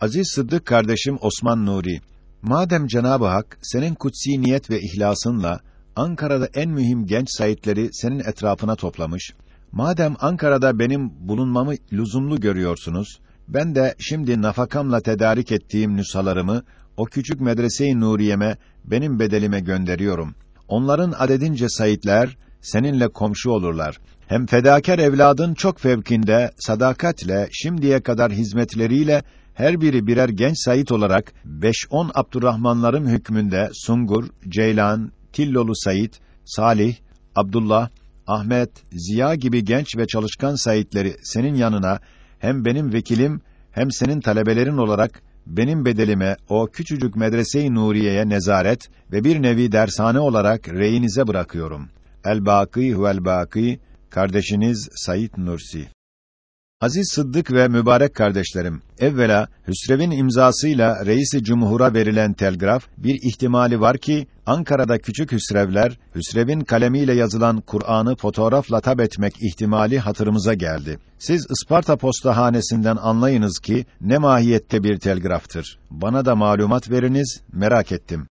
Aziz Sıddık kardeşim Osman Nuri, madem Cenab-ı Hak senin kutsi niyet ve ihlasınla Ankara'da en mühim genç sayitleri senin etrafına toplamış, madem Ankara'da benim bulunmamı lüzumlu görüyorsunuz, ben de şimdi nafakamla tedarik ettiğim nüshalarımı o küçük medrese-i Nuriye'me benim bedelime gönderiyorum. Onların adedince sayitler seninle komşu olurlar. Hem fedakar evladın çok fevkinde sadakatle şimdiye kadar hizmetleriyle her biri birer genç sayit olarak 5-10 Abdurrahmanların hükmünde Sungur, Ceylan, Tillolu Sayit, Salih, Abdullah, Ahmet, Ziya gibi genç ve çalışkan sayitleri senin yanına hem benim vekilim hem senin talebelerin olarak benim bedelime o küçücük medrese-i Nuriye'ye nezaret ve bir nevi dershane olarak reyinize bırakıyorum. El-Bâkî huvel-Bâkî kardeşiniz Sayit Nursi Aziz Sıddık ve mübarek kardeşlerim, evvela Hüsrev'in imzasıyla Reisi Cumhur'a verilen telgraf bir ihtimali var ki Ankara'da küçük Hüsrevler Hüsrev'in kalemiyle yazılan Kur'an'ı fotoğrafla tab etmek ihtimali hatırımıza geldi. Siz Isparta postahanesinden anlayınız ki ne mahiyette bir telgraftır. Bana da malumat veriniz, merak ettim.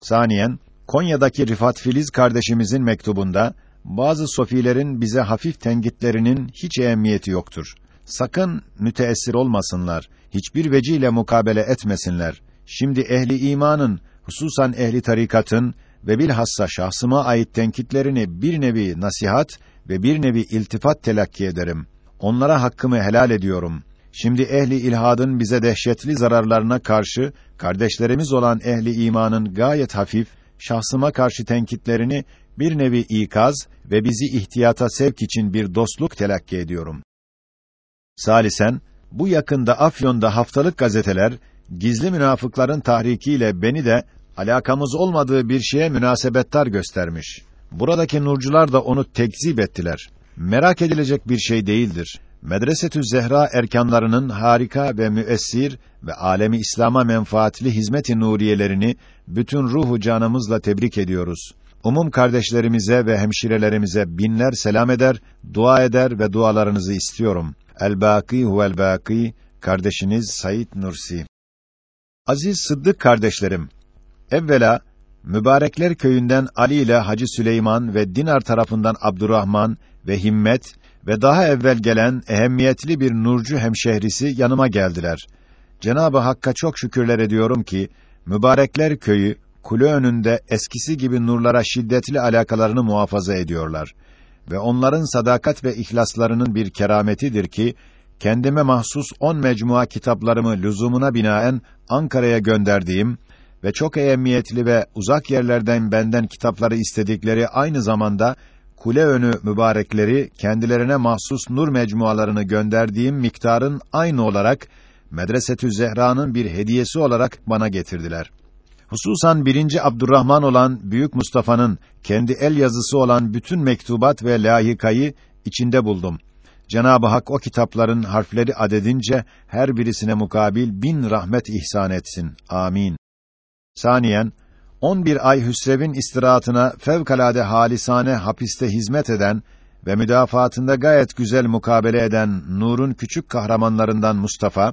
Saniyen Konya'daki Rifat Filiz kardeşimizin mektubunda bazı sofilerin bize hafif tenkitlerinin hiç ehemmiyeti yoktur. Sakın müteessir olmasınlar, hiçbir vecihle mukabele etmesinler. Şimdi ehli imanın, hususan ehli tarikatın ve bilhassa şahsıma ait tenkitlerini bir nevi nasihat ve bir nevi iltifat telakki ederim. Onlara hakkımı helal ediyorum. Şimdi ehli ilhadın bize dehşetli zararlarına karşı kardeşlerimiz olan ehli imanın gayet hafif şahsıma karşı tenkitlerini bir nevi ikaz ve bizi ihtiyata sevk için bir dostluk telakki ediyorum. Salisen, bu yakında Afyon'da haftalık gazeteler, gizli münafıkların tahrikiyle beni de, alakamız olmadığı bir şeye münasebettar göstermiş. Buradaki nurcular da onu tekzip ettiler. Merak edilecek bir şey değildir. Medresetü Zehra erkanlarının harika ve müessir ve alemi İslam'a menfaatli hizmet-i nuriyelerini bütün ruhu canımızla tebrik ediyoruz umum kardeşlerimize ve hemşirelerimize binler selam eder, dua eder ve dualarınızı istiyorum. El-Bâkî huvel-Bâkî, kardeşiniz Sayit Nursi. Aziz Sıddık kardeşlerim, evvela, Mübarekler köyünden Ali ile Hacı Süleyman ve Dinar tarafından Abdurrahman ve Himmet ve daha evvel gelen ehemmiyetli bir nurcu hemşehrisi yanıma geldiler. Cenabı Hakk'a çok şükürler ediyorum ki Mübarekler köyü kule önünde eskisi gibi nurlara şiddetli alakalarını muhafaza ediyorlar ve onların sadakat ve ihlaslarının bir kerametidir ki kendime mahsus on mecmua kitaplarımı lüzumuna binaen Ankara'ya gönderdiğim ve çok ehemmiyetli ve uzak yerlerden benden kitapları istedikleri aynı zamanda kule önü mübarekleri kendilerine mahsus nur mecmualarını gönderdiğim miktarın aynı olarak Medresetü Zehra'nın bir hediyesi olarak bana getirdiler. Hususan birinci Abdurrahman olan Büyük Mustafa'nın kendi el yazısı olan bütün mektubat ve lahikayı içinde buldum. Cenab-ı Hak o kitapların harfleri adedince her birisine mukabil bin rahmet ihsan etsin. Amin. Saniyen, 11 ay Hüsrev'in istirahatına fevkalade halisane hapiste hizmet eden ve müdafaatında gayet güzel mukabele eden Nur'un küçük kahramanlarından Mustafa,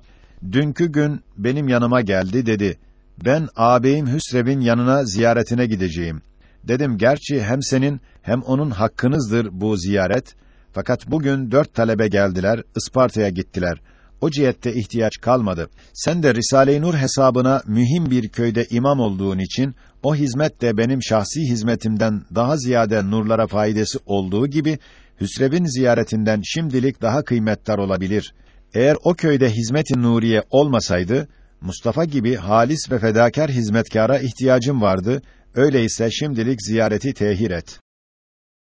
dünkü gün benim yanıma geldi dedi. Ben ağabeyim Hüsrev'in yanına ziyaretine gideceğim. Dedim gerçi hem senin hem onun hakkınızdır bu ziyaret. Fakat bugün dört talebe geldiler, Isparta'ya gittiler. O cihette ihtiyaç kalmadı. Sen de Risale-i Nur hesabına mühim bir köyde imam olduğun için o hizmet de benim şahsi hizmetimden daha ziyade nurlara faydası olduğu gibi Hüsrev'in ziyaretinden şimdilik daha kıymetdar olabilir. Eğer o köyde hizmet-i nuriye olmasaydı Mustafa gibi halis ve fedakar hizmetkara ihtiyacım vardı. Öyleyse şimdilik ziyareti tehir et.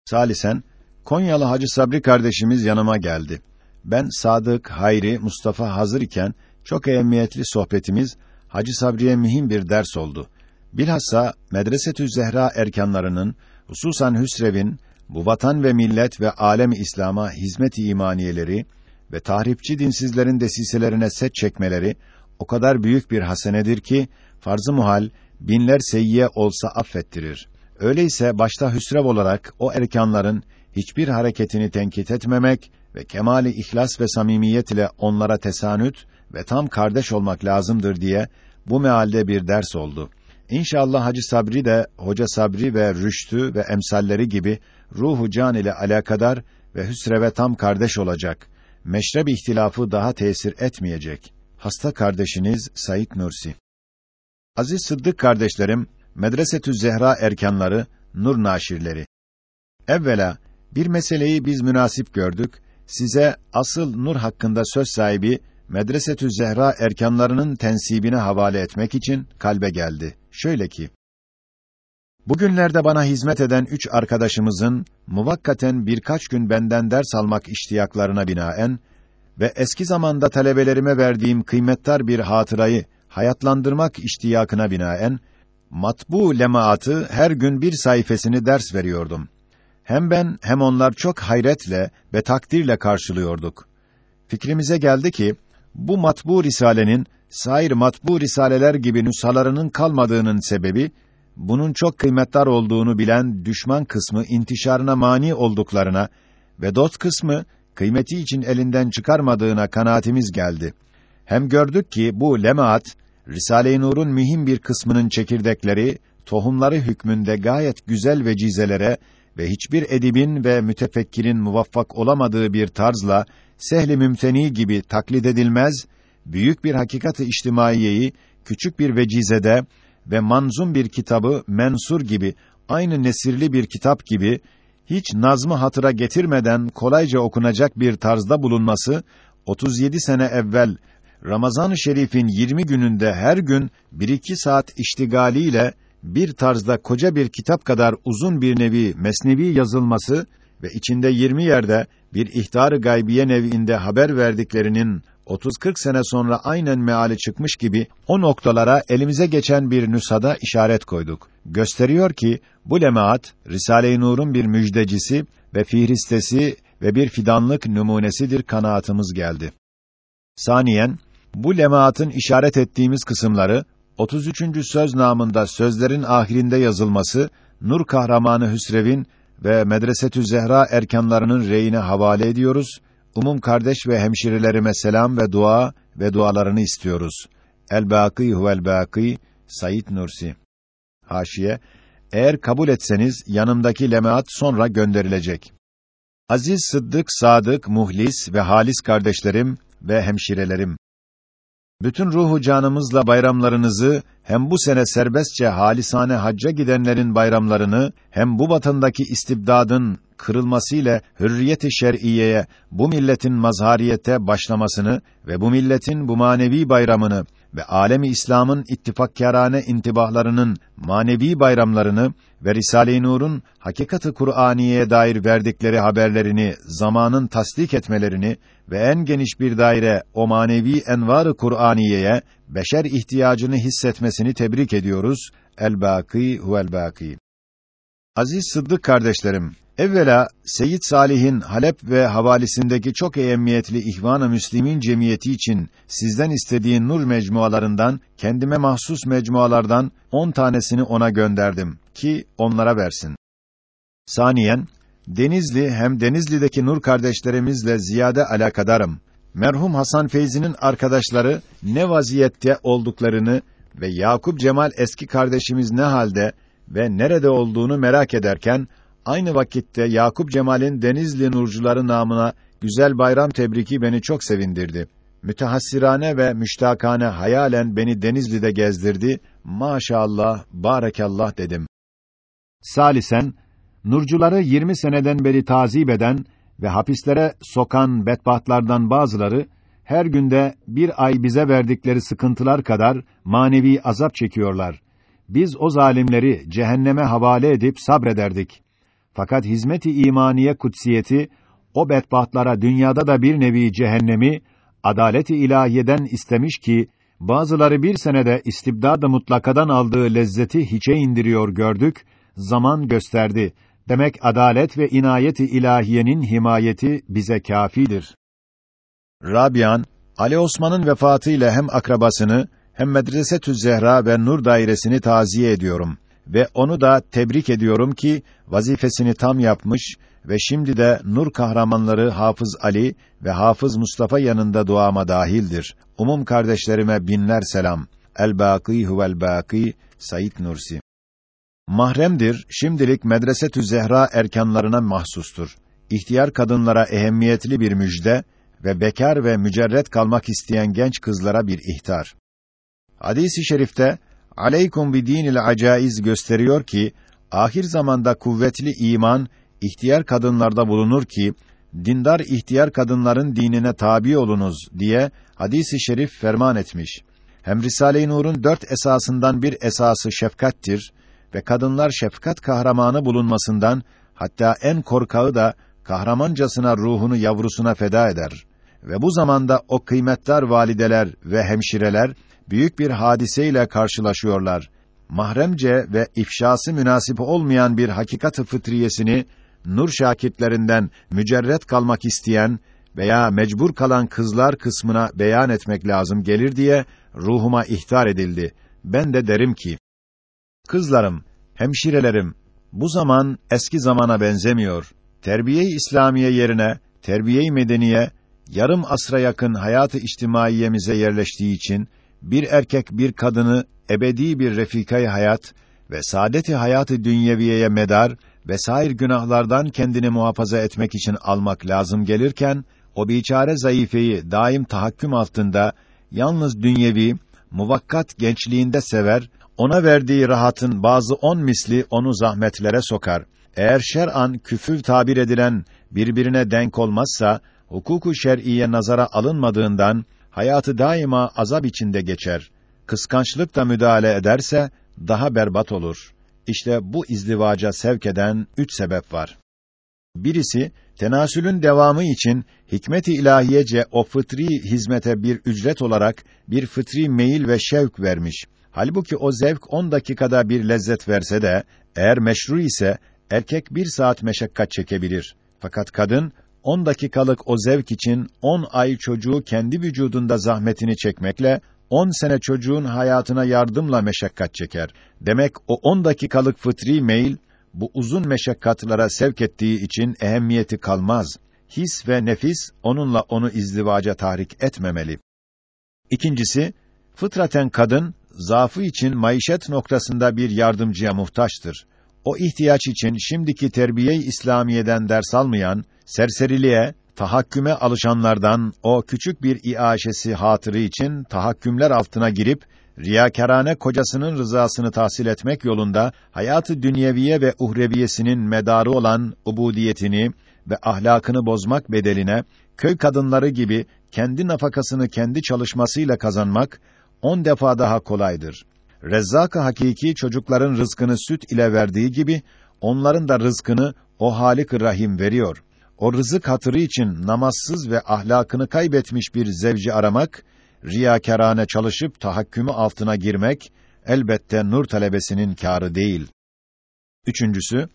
Salisen, Konyalı Hacı Sabri kardeşimiz yanıma geldi. Ben Sadık, Hayri, Mustafa hazır iken çok ehemmiyetli sohbetimiz Hacı Sabri'ye mühim bir ders oldu. Bilhassa Medresetü Zehra erkanlarının hususan Hüsrev'in bu vatan ve millet ve alem İslam'a hizmet-i imaniyeleri ve tahripçi dinsizlerin desiselerine set çekmeleri o kadar büyük bir hasenedir ki farz-ı muhal binler seyyiye olsa affettirir. Öyleyse başta hüsrev olarak o erkanların hiçbir hareketini tenkit etmemek ve kemali ihlas ve samimiyet ile onlara tesanüt ve tam kardeş olmak lazımdır diye bu mealde bir ders oldu. İnşallah Hacı Sabri de Hoca Sabri ve Rüştü ve emsalleri gibi ruhu can ile alakadar ve hüsreve tam kardeş olacak. Meşrep ihtilafı daha tesir etmeyecek. Hasta kardeşiniz Sayit Nursi. Aziz Sıddık kardeşlerim, Medresetü Zehra erkanları, nur naşirleri. Evvela bir meseleyi biz münasip gördük. Size asıl nur hakkında söz sahibi Medresetü Zehra erkanlarının tensibine havale etmek için kalbe geldi. Şöyle ki, Bugünlerde bana hizmet eden üç arkadaşımızın muvakkaten birkaç gün benden ders almak iştiyaklarına binaen ve eski zamanda talebelerime verdiğim kıymettar bir hatırayı hayatlandırmak iştiyakına binaen matbu lemaatı her gün bir sayfasını ders veriyordum. Hem ben hem onlar çok hayretle ve takdirle karşılıyorduk. Fikrimize geldi ki bu matbu risalenin sair matbu risaleler gibi nüshalarının kalmadığının sebebi bunun çok kıymetli olduğunu bilen düşman kısmı intişarına mani olduklarına ve dost kısmı kıymeti için elinden çıkarmadığına kanaatimiz geldi. Hem gördük ki bu lemaat Risale-i Nur'un mühim bir kısmının çekirdekleri tohumları hükmünde gayet güzel vecizelere ve hiçbir edibin ve mütefekkirin muvaffak olamadığı bir tarzla sehli mümteni gibi taklit edilmez, büyük bir hakikati içtimaiyeyi küçük bir vecizede ve manzum bir kitabı mensur gibi aynı nesirli bir kitap gibi hiç nazmı hatıra getirmeden kolayca okunacak bir tarzda bulunması 37 sene evvel Ramazan-ı Şerif'in 20 gününde her gün 1-2 saat iştigaliyle bir tarzda koca bir kitap kadar uzun bir nevi mesnevi yazılması ve içinde 20 yerde bir ihtar-ı gaybiye nev'inde haber verdiklerinin 30-40 sene sonra aynen meali çıkmış gibi o noktalara elimize geçen bir nüshada işaret koyduk. Gösteriyor ki bu lemaat Risale-i Nur'un bir müjdecisi ve fihristesi ve bir fidanlık numunesidir kanaatımız geldi. Saniyen bu lemaatın işaret ettiğimiz kısımları 33. söz namında sözlerin ahirinde yazılması Nur kahramanı Hüsrev'in ve Medresetü Zehra erkanlarının reyine havale ediyoruz. Umum kardeş ve hemşirelerime selam ve dua ve dualarını istiyoruz. El-Bâkî huvel-Bâkî Sayit Nursi. Haşiye eğer kabul etseniz yanımdaki lemaat sonra gönderilecek. Aziz Sıddık, Sadık, Muhlis ve Halis kardeşlerim ve hemşirelerim. Bütün ruhu canımızla bayramlarınızı hem bu sene serbestçe halisane hacca gidenlerin bayramlarını hem bu vatandaki istibdadın kırılmasıyla hürriyet-i şer'iyeye bu milletin mazhariyete başlamasını ve bu milletin bu manevi bayramını ve alemi İslam'ın ittifakkârane intibahlarının manevi bayramlarını ve Risale-i Nur'un hakikati Kur'aniye dair verdikleri haberlerini zamanın tasdik etmelerini ve en geniş bir daire o manevi envar-ı Kur'aniyeye beşer ihtiyacını hissetmesini tebrik ediyoruz. El-Bâkî huvel-Bâkî. Aziz Sıddık kardeşlerim, evvela Seyyid Salih'in Halep ve havalisindeki çok ehemmiyetli İhvan-ı Müslimin cemiyeti için sizden istediğin nur mecmualarından kendime mahsus mecmualardan on tanesini ona gönderdim ki onlara versin. Saniyen Denizli hem Denizli'deki nur kardeşlerimizle ziyade alakadarım. Merhum Hasan Feyzi'nin arkadaşları ne vaziyette olduklarını ve Yakup Cemal eski kardeşimiz ne halde ve nerede olduğunu merak ederken aynı vakitte Yakup Cemal'in Denizli nurcuları namına güzel bayram tebriki beni çok sevindirdi. Mütehassirane ve müştakane hayalen beni Denizli'de gezdirdi. Maşallah, barekallah dedim. Salisen Nurcuları 20 seneden beri tazip eden ve hapislere sokan bedbahtlardan bazıları her günde bir ay bize verdikleri sıkıntılar kadar manevi azap çekiyorlar. Biz o zalimleri cehenneme havale edip sabrederdik. Fakat hizmet-i imaniye kutsiyeti o bedbahtlara dünyada da bir nevi cehennemi adalet-i ilahiyeden istemiş ki bazıları bir senede istibdad-ı mutlakadan aldığı lezzeti hiçe indiriyor gördük. Zaman gösterdi. Demek adalet ve inayeti ilahiyenin himayeti bize kâfidir. Rabian, Ali Osman'ın vefatıyla hem akrabasını hem Medresetü Zehra ve Nur dairesini taziye ediyorum ve onu da tebrik ediyorum ki vazifesini tam yapmış ve şimdi de nur kahramanları Hafız Ali ve Hafız Mustafa yanında duama dahildir. Umum kardeşlerime binler selam. El-Bâkî huvel bâkî Said Nursi. Mahremdir, şimdilik Medresetü Zehra erkanlarına mahsustur. İhtiyar kadınlara ehemmiyetli bir müjde ve bekar ve mücerret kalmak isteyen genç kızlara bir ihtar. Hadis-i şerifte aleykum bi dinil acaiz gösteriyor ki ahir zamanda kuvvetli iman ihtiyar kadınlarda bulunur ki dindar ihtiyar kadınların dinine tabi olunuz diye hadisi şerif ferman etmiş. Hem Risale-i Nur'un dört esasından bir esası şefkattir ve kadınlar şefkat kahramanı bulunmasından hatta en korkağı da kahramancasına ruhunu yavrusuna feda eder. Ve bu zamanda o kıymetdar valideler ve hemşireler büyük bir hadiseyle karşılaşıyorlar. Mahremce ve ifşası münasip olmayan bir hakikat-ı fıtriyesini nur şakitlerinden mücerret kalmak isteyen veya mecbur kalan kızlar kısmına beyan etmek lazım gelir diye ruhuma ihtar edildi. Ben de derim ki, kızlarım, hemşirelerim, bu zaman eski zamana benzemiyor. Terbiye-i İslamiye yerine terbiye-i medeniye yarım asra yakın hayatı içtimaiyemize yerleştiği için bir erkek bir kadını ebedi bir refikay hayat ve saadeti hayatı dünyeviyeye medar ve sair günahlardan kendini muhafaza etmek için almak lazım gelirken o biçare zayıfeyi daim tahakküm altında yalnız dünyevi muvakkat gençliğinde sever, ona verdiği rahatın bazı on misli onu zahmetlere sokar. Eğer şer'an küfür tabir edilen birbirine denk olmazsa hukuku şer'iye nazara alınmadığından hayatı daima azap içinde geçer. Kıskançlık da müdahale ederse daha berbat olur. İşte bu izdivaca sevk eden üç sebep var. Birisi, tenasülün devamı için hikmet-i ilahiyece o fıtri hizmete bir ücret olarak bir fıtri meyil ve şevk vermiş. Halbuki o zevk on dakikada bir lezzet verse de, eğer meşru ise, erkek bir saat meşakkat çekebilir. Fakat kadın, on dakikalık o zevk için on ay çocuğu kendi vücudunda zahmetini çekmekle, on sene çocuğun hayatına yardımla meşakkat çeker. Demek o on dakikalık fıtri meyil, bu uzun meşakkatlara sevk ettiği için ehemmiyeti kalmaz. His ve nefis onunla onu izdivaca tahrik etmemeli. İkincisi, fıtraten kadın zaafı için maişet noktasında bir yardımcıya muhtaçtır. O ihtiyaç için şimdiki terbiye-i İslamiye'den ders almayan, serseriliğe, tahakküme alışanlardan o küçük bir iaşesi hatırı için tahakkümler altına girip riyakarane kocasının rızasını tahsil etmek yolunda hayatı dünyeviye ve uhreviyesinin medarı olan ubudiyetini ve ahlakını bozmak bedeline köy kadınları gibi kendi nafakasını kendi çalışmasıyla kazanmak on defa daha kolaydır. Rezzak-ı hakiki çocukların rızkını süt ile verdiği gibi onların da rızkını o Halik-i Rahim veriyor. O rızık hatırı için namazsız ve ahlakını kaybetmiş bir zevci aramak, riyakarane çalışıp tahakkümü altına girmek elbette nur talebesinin kârı değil. Üçüncüsü,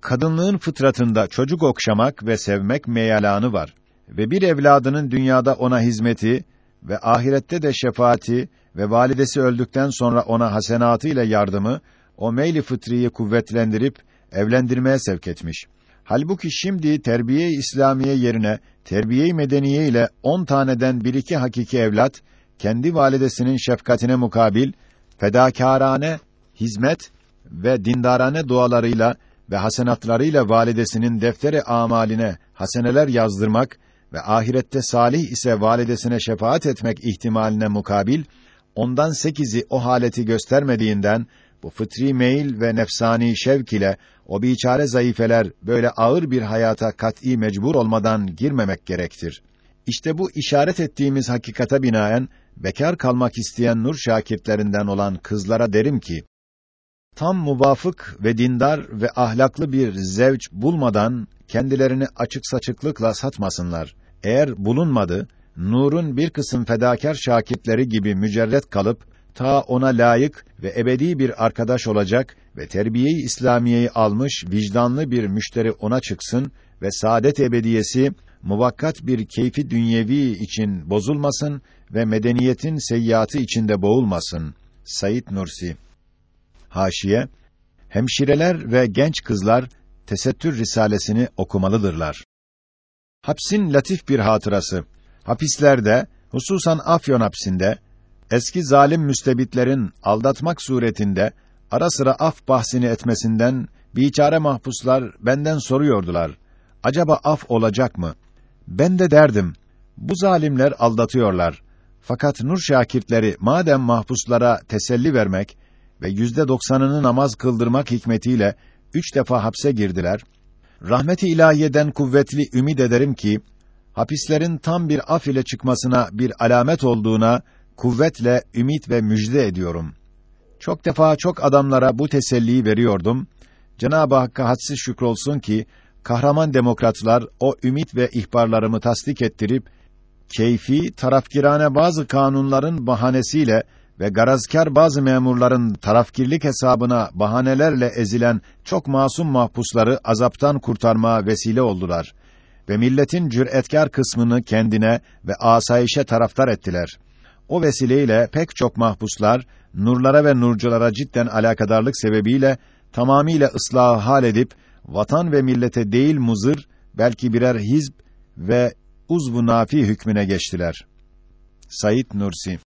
kadınlığın fıtratında çocuk okşamak ve sevmek meyalanı var ve bir evladının dünyada ona hizmeti ve ahirette de şefaati ve validesi öldükten sonra ona hasenatı ile yardımı o meyli fıtriyi kuvvetlendirip evlendirmeye sevk etmiş. Halbuki şimdi terbiye-i İslamiye yerine terbiye-i medeniye ile on taneden bir iki hakiki evlat kendi validesinin şefkatine mukabil fedakârane hizmet ve dindarane dualarıyla ve hasenatlarıyla validesinin defteri amaline haseneler yazdırmak ve ahirette salih ise validesine şefaat etmek ihtimaline mukabil ondan sekizi o haleti göstermediğinden bu fıtri meyil ve nefsani şevk ile o biçare zayıfeler böyle ağır bir hayata kat'î mecbur olmadan girmemek gerektir. İşte bu işaret ettiğimiz hakikata binaen bekar kalmak isteyen nur şakirtlerinden olan kızlara derim ki tam muvafık ve dindar ve ahlaklı bir zevç bulmadan kendilerini açık saçıklıkla satmasınlar. Eğer bulunmadı, nurun bir kısım fedakar şakirtleri gibi mücerret kalıp ta ona layık ve ebedi bir arkadaş olacak ve terbiyeyi İslamiyeyi almış vicdanlı bir müşteri ona çıksın ve saadet ebediyesi muvakkat bir keyfi dünyevi için bozulmasın ve medeniyetin seyyatı içinde boğulmasın. Sayit Nursi Haşiye Hemşireler ve genç kızlar Tesettür Risalesini okumalıdırlar. Hapsin latif bir hatırası. Hapislerde, hususan Afyon hapsinde, eski zalim müstebitlerin aldatmak suretinde ara sıra af bahsini etmesinden biçare mahpuslar benden soruyordular. Acaba af olacak mı? Ben de derdim, bu zalimler aldatıyorlar. Fakat nur şakirtleri madem mahpuslara teselli vermek ve yüzde doksanını namaz kıldırmak hikmetiyle üç defa hapse girdiler, rahmeti ilahiyeden kuvvetli ümid ederim ki, hapislerin tam bir af ile çıkmasına bir alamet olduğuna kuvvetle ümit ve müjde ediyorum. Çok defa çok adamlara bu teselliyi veriyordum. Cenab-ı Hakk'a hadsiz şükrolsun ki kahraman demokratlar o ümit ve ihbarlarımı tasdik ettirip keyfi, tarafkirane bazı kanunların bahanesiyle ve garazkar bazı memurların tarafkirlik hesabına bahanelerle ezilen çok masum mahpusları azaptan kurtarmaya vesile oldular ve milletin cüretkar kısmını kendine ve asayişe taraftar ettiler. O vesileyle pek çok mahpuslar nurlara ve nurculara cidden alakadarlık sebebiyle tamamiyle ıslahı hal edip vatan ve millete değil muzır belki birer hizb ve uzvu nafi hükmüne geçtiler. Sayit Nursi